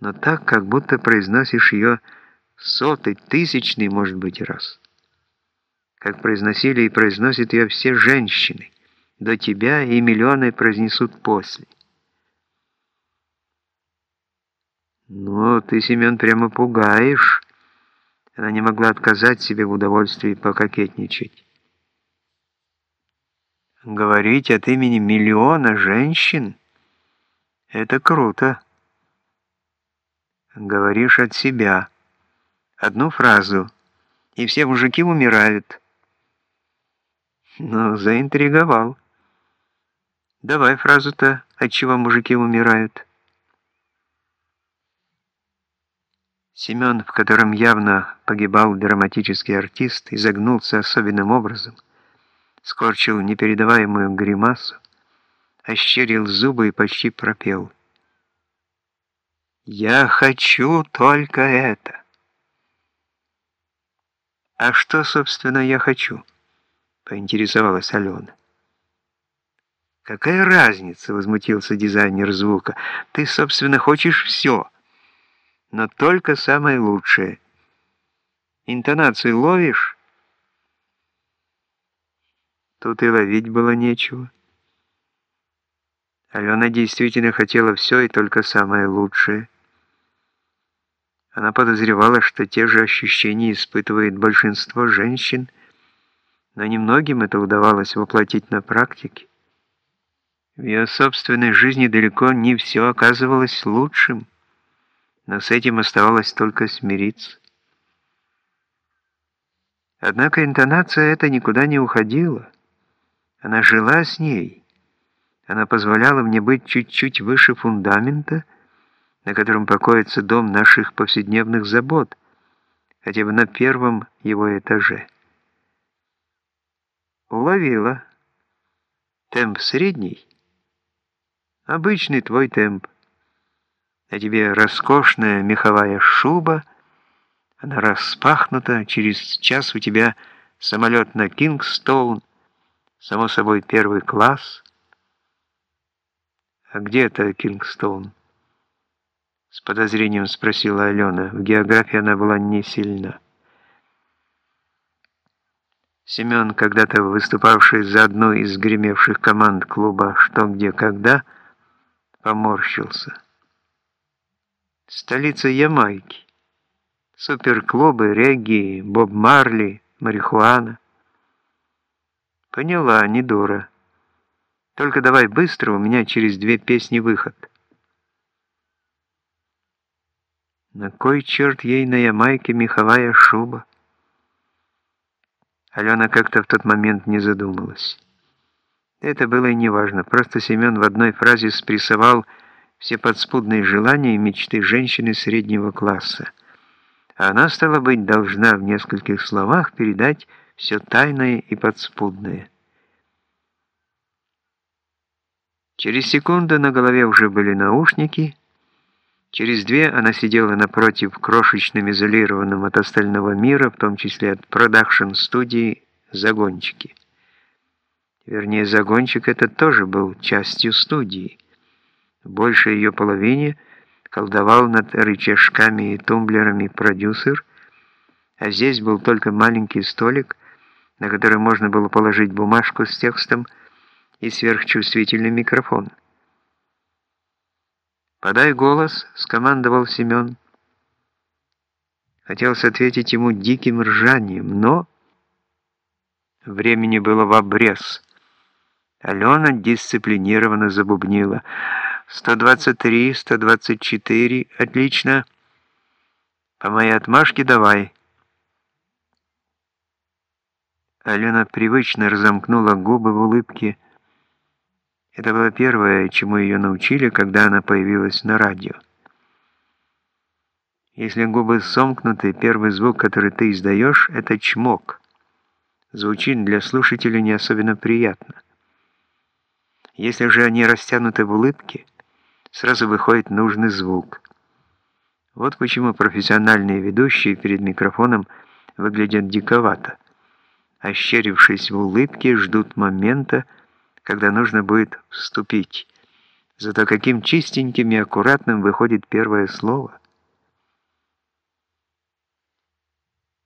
но так, как будто произносишь ее сотый, тысячный, может быть, раз. Как произносили и произносят ее все женщины, до тебя и миллионы произнесут после. «Ну, ты, Семен, прямо пугаешь». Она не могла отказать себе в удовольствии пококетничать. Говорить от имени миллиона женщин — это круто. Говоришь от себя. Одну фразу, и все мужики умирают. Ну, заинтриговал. Давай фразу-то, от чего мужики умирают. Семен, в котором явно погибал драматический артист, изогнулся особенным образом, скорчил непередаваемую гримасу, ощерил зубы и почти пропел. «Я хочу только это!» «А что, собственно, я хочу?» — поинтересовалась Алена. «Какая разница?» — возмутился дизайнер звука. «Ты, собственно, хочешь все» но только самое лучшее. Интонацию ловишь? Тут и ловить было нечего. Алена действительно хотела все и только самое лучшее. Она подозревала, что те же ощущения испытывает большинство женщин, но немногим это удавалось воплотить на практике. В ее собственной жизни далеко не все оказывалось лучшим но с этим оставалось только смириться. Однако интонация эта никуда не уходила. Она жила с ней. Она позволяла мне быть чуть-чуть выше фундамента, на котором покоится дом наших повседневных забот, хотя бы на первом его этаже. Уловила. Темп средний. Обычный твой темп на тебе роскошная меховая шуба, она распахнута, через час у тебя самолет на Кингстоун, само собой первый класс. А где это Кингстоун? С подозрением спросила Алена. В географии она была не сильна. Семен, когда-то выступавший за одну из гремевших команд клуба «Что, где, когда», поморщился. Столица Ямайки. Суперклубы, регги, Боб Марли, марихуана. Поняла, не дура. Только давай быстро, у меня через две песни выход. На кой черт ей на Ямайке меховая шуба? Алена как-то в тот момент не задумалась. Это было и неважно, просто Семен в одной фразе спрессовал все подспудные желания и мечты женщины среднего класса. А она, стала быть, должна в нескольких словах передать все тайное и подспудное. Через секунду на голове уже были наушники. Через две она сидела напротив крошечным изолированным от остального мира, в том числе от продакшн-студии «Загончики». Вернее, «Загончик» это тоже был частью студии большей ее половине колдовал над рычажками и тумблерами продюсер, а здесь был только маленький столик, на который можно было положить бумажку с текстом и сверхчувствительный микрофон. «Подай голос», — скомандовал Семен. Хотелось ответить ему диким ржанием, но времени было в обрез. Алена дисциплинированно забубнила — 123, 124, отлично. По моей отмашке давай. Алена привычно разомкнула губы в улыбке. Это было первое, чему ее научили, когда она появилась на радио. Если губы сомкнуты, первый звук, который ты издаешь, это чмок. Звучит для слушателя не особенно приятно. Если же они растянуты в улыбке, сразу выходит нужный звук. Вот почему профессиональные ведущие перед микрофоном выглядят диковато. Ощерившись в улыбке, ждут момента, когда нужно будет вступить. Зато каким чистеньким и аккуратным выходит первое слово.